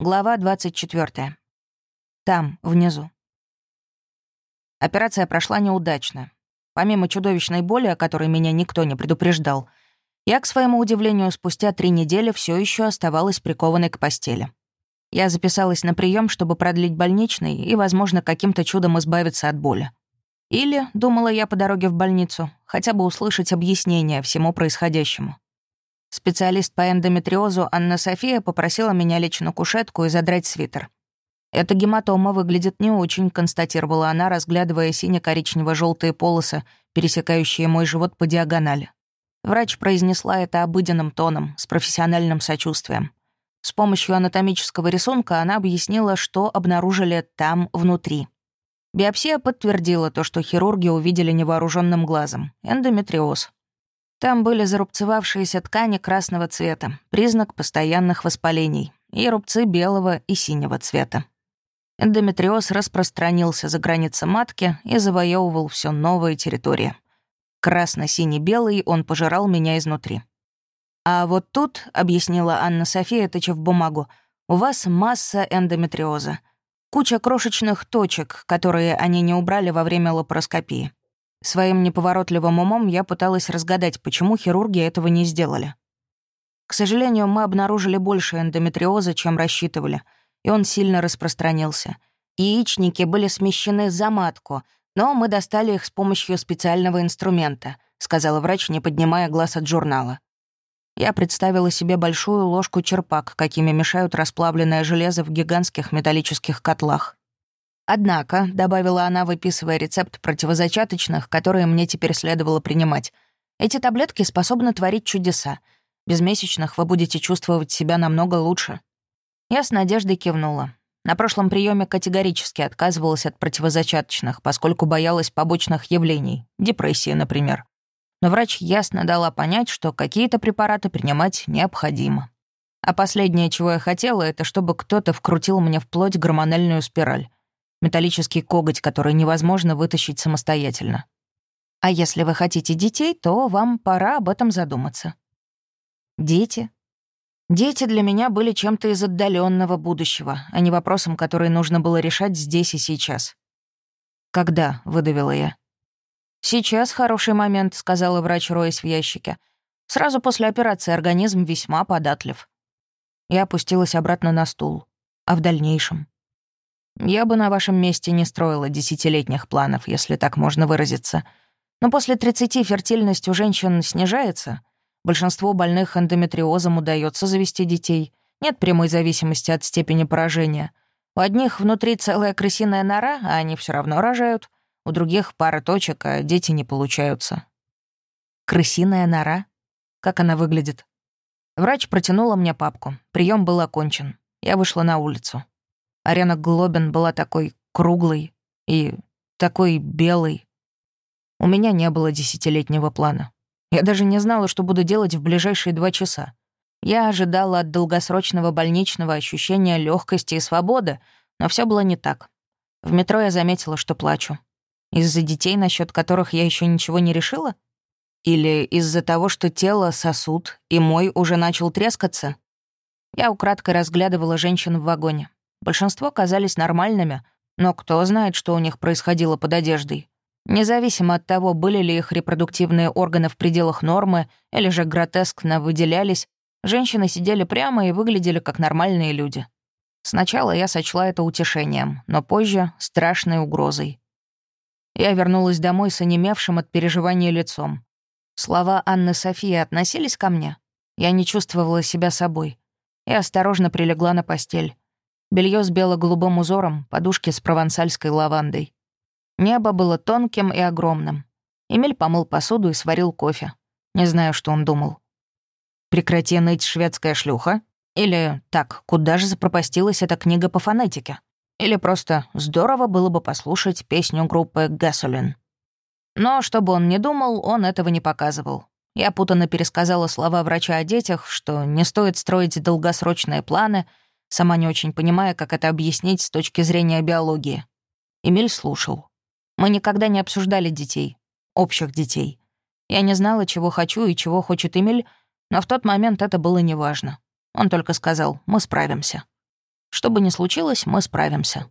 Глава 24. Там, внизу. Операция прошла неудачно. Помимо чудовищной боли, о которой меня никто не предупреждал, я, к своему удивлению, спустя три недели все еще оставалась прикованной к постели. Я записалась на прием, чтобы продлить больничный и, возможно, каким-то чудом избавиться от боли. Или, думала я по дороге в больницу, хотя бы услышать объяснение всему происходящему. Специалист по эндометриозу Анна София попросила меня лечь на кушетку и задрать свитер. «Эта гематома выглядит не очень», — констатировала она, разглядывая сине-коричнево желтые полосы, пересекающие мой живот по диагонали. Врач произнесла это обыденным тоном, с профессиональным сочувствием. С помощью анатомического рисунка она объяснила, что обнаружили там, внутри. Биопсия подтвердила то, что хирурги увидели невооруженным глазом — эндометриоз. Там были зарубцевавшиеся ткани красного цвета, признак постоянных воспалений, и рубцы белого и синего цвета. Эндометриоз распространился за границы матки и завоевывал все новые территории. Красно-синий-белый он пожирал меня изнутри. «А вот тут», — объяснила Анна София, тычев бумагу, «у вас масса эндометриоза. Куча крошечных точек, которые они не убрали во время лапароскопии. Своим неповоротливым умом я пыталась разгадать, почему хирурги этого не сделали. К сожалению, мы обнаружили больше эндометриоза, чем рассчитывали, и он сильно распространился. Яичники были смещены за матку, но мы достали их с помощью специального инструмента, сказала врач, не поднимая глаз от журнала. Я представила себе большую ложку черпак, какими мешают расплавленное железо в гигантских металлических котлах. Однако, — добавила она, выписывая рецепт противозачаточных, которые мне теперь следовало принимать, эти таблетки способны творить чудеса. Без месячных вы будете чувствовать себя намного лучше. Я с надеждой кивнула. На прошлом приеме категорически отказывалась от противозачаточных, поскольку боялась побочных явлений, депрессии, например. Но врач ясно дала понять, что какие-то препараты принимать необходимо. А последнее, чего я хотела, это чтобы кто-то вкрутил мне вплоть гормональную спираль металлический коготь, который невозможно вытащить самостоятельно. А если вы хотите детей, то вам пора об этом задуматься. Дети. Дети для меня были чем-то из отдаленного будущего, а не вопросом, который нужно было решать здесь и сейчас. «Когда?» — выдавила я. «Сейчас хороший момент», — сказала врач, роясь в ящике. «Сразу после операции организм весьма податлив». Я опустилась обратно на стул. А в дальнейшем? Я бы на вашем месте не строила десятилетних планов, если так можно выразиться. Но после 30 фертильность у женщин снижается. Большинству больных эндометриозом удается завести детей. Нет прямой зависимости от степени поражения. У одних внутри целая крысиная нора, а они все равно рожают. У других пара точек, а дети не получаются. Крысиная нора? Как она выглядит? Врач протянула мне папку. Прием был окончен. Я вышла на улицу. Арена Глобин была такой круглой и такой белой. У меня не было десятилетнего плана. Я даже не знала, что буду делать в ближайшие два часа. Я ожидала от долгосрочного больничного ощущения легкости и свободы, но все было не так. В метро я заметила, что плачу. Из-за детей, насчет которых я еще ничего не решила? Или из-за того, что тело сосуд, и мой уже начал трескаться? Я украдкой разглядывала женщин в вагоне. Большинство казались нормальными, но кто знает, что у них происходило под одеждой. Независимо от того, были ли их репродуктивные органы в пределах нормы или же гротескно выделялись, женщины сидели прямо и выглядели как нормальные люди. Сначала я сочла это утешением, но позже — страшной угрозой. Я вернулась домой с онемевшим от переживания лицом. Слова Анны Софии относились ко мне. Я не чувствовала себя собой. Я осторожно прилегла на постель. Белье с бело-голубым узором, подушки с провансальской лавандой. Небо было тонким и огромным. Эмиль помыл посуду и сварил кофе. Не знаю, что он думал. «Прекрати ныть, шведская шлюха?» Или «Так, куда же запропастилась эта книга по фонетике?» Или просто «Здорово было бы послушать песню группы «Gasoline». Но, чтобы он не думал, он этого не показывал. Я путанно пересказала слова врача о детях, что не стоит строить долгосрочные планы — сама не очень понимая, как это объяснить с точки зрения биологии. Эмиль слушал. Мы никогда не обсуждали детей, общих детей. Я не знала, чего хочу и чего хочет Эмиль, но в тот момент это было неважно. Он только сказал «мы справимся». Что бы ни случилось, мы справимся.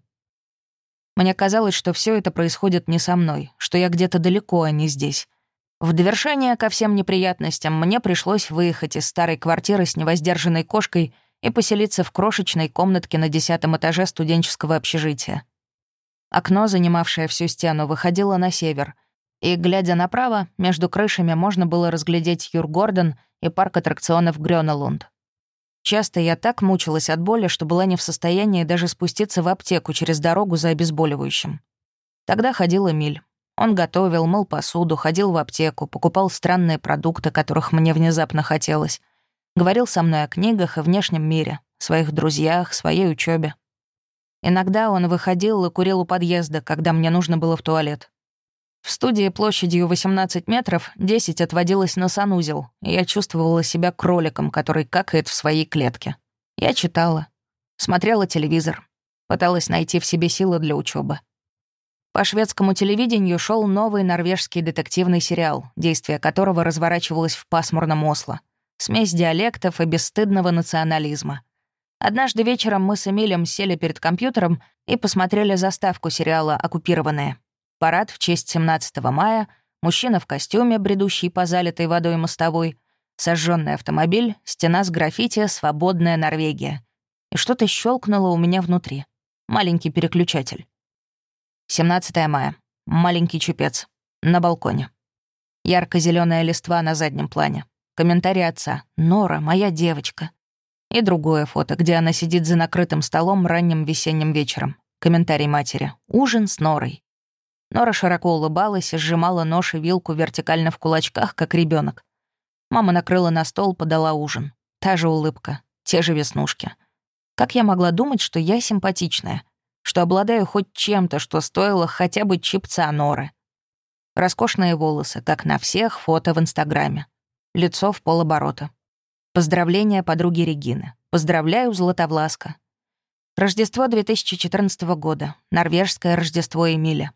Мне казалось, что все это происходит не со мной, что я где-то далеко, а не здесь. В довершение ко всем неприятностям мне пришлось выехать из старой квартиры с невоздержанной кошкой и поселиться в крошечной комнатке на десятом этаже студенческого общежития. Окно, занимавшее всю стену, выходило на север, и, глядя направо, между крышами можно было разглядеть Юргордон и парк аттракционов Грёнелунд. Часто я так мучилась от боли, что была не в состоянии даже спуститься в аптеку через дорогу за обезболивающим. Тогда ходил Эмиль. Он готовил, мыл посуду, ходил в аптеку, покупал странные продукты, которых мне внезапно хотелось. Говорил со мной о книгах и внешнем мире, своих друзьях, своей учебе. Иногда он выходил и курил у подъезда, когда мне нужно было в туалет. В студии площадью 18 метров 10 отводилось на санузел, и я чувствовала себя кроликом, который какает в своей клетке. Я читала, смотрела телевизор, пыталась найти в себе силы для учебы. По шведскому телевидению шел новый норвежский детективный сериал, действие которого разворачивалось в пасмурном Осло. Смесь диалектов и бесстыдного национализма. Однажды вечером мы с Эмилем сели перед компьютером и посмотрели заставку сериала «Оккупированные». Парад в честь 17 мая, мужчина в костюме, бредущий по залитой водой мостовой, сожженный автомобиль, стена с граффити «Свободная Норвегия». И что-то щелкнуло у меня внутри. Маленький переключатель. 17 мая. Маленький чупец. На балконе. ярко зеленая листва на заднем плане. Комментарий отца. «Нора, моя девочка». И другое фото, где она сидит за накрытым столом ранним весенним вечером. Комментарий матери. «Ужин с Норой». Нора широко улыбалась и сжимала нож и вилку вертикально в кулачках, как ребенок. Мама накрыла на стол, подала ужин. Та же улыбка, те же веснушки. Как я могла думать, что я симпатичная? Что обладаю хоть чем-то, что стоило хотя бы чипца Норы? Роскошные волосы, как на всех фото в Инстаграме. Лицо в полоборота. Поздравления подруги Регины. Поздравляю, Златовласка. Рождество 2014 года. Норвежское Рождество Эмиля.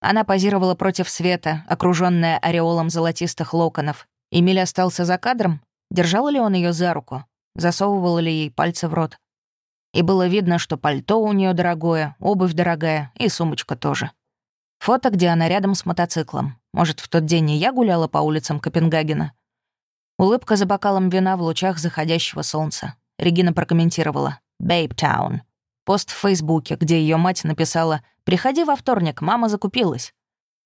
Она позировала против света, окруженная ореолом золотистых локонов. Эмиль остался за кадром. Держал ли он ее за руку? Засовывал ли ей пальцы в рот? И было видно, что пальто у нее дорогое, обувь дорогая и сумочка тоже. Фото, где она рядом с мотоциклом. Может, в тот день и я гуляла по улицам Копенгагена? Улыбка за бокалом вина в лучах заходящего солнца. Регина прокомментировала. «Бейптаун». Пост в Фейсбуке, где ее мать написала «Приходи во вторник, мама закупилась».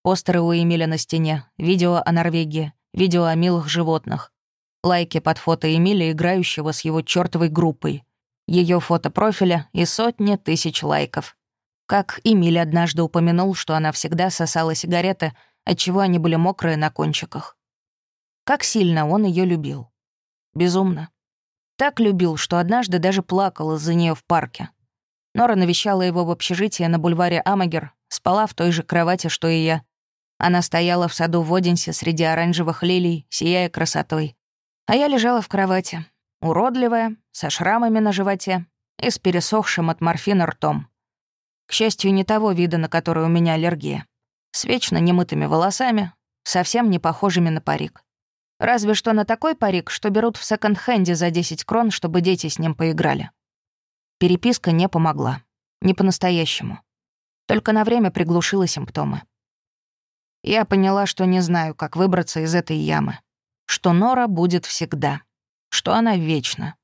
Постеры у Эмиля на стене, видео о Норвегии, видео о милых животных. Лайки под фото Эмиля, играющего с его чертовой группой. Ее фото профиля и сотни тысяч лайков. Как Эмиль однажды упомянул, что она всегда сосала сигареты, отчего они были мокрые на кончиках. Как сильно он ее любил. Безумно. Так любил, что однажды даже плакал из-за нее в парке. Нора навещала его в общежитии на бульваре Амагер, спала в той же кровати, что и я. Она стояла в саду в Одинсе среди оранжевых лилий, сияя красотой. А я лежала в кровати, уродливая, со шрамами на животе и с пересохшим от морфина ртом. К счастью, не того вида, на который у меня аллергия. С вечно немытыми волосами, совсем не похожими на парик. Разве что на такой парик, что берут в секонд-хенде за 10 крон, чтобы дети с ним поиграли. Переписка не помогла. Не по-настоящему. Только на время приглушила симптомы. Я поняла, что не знаю, как выбраться из этой ямы. Что Нора будет всегда. Что она вечна.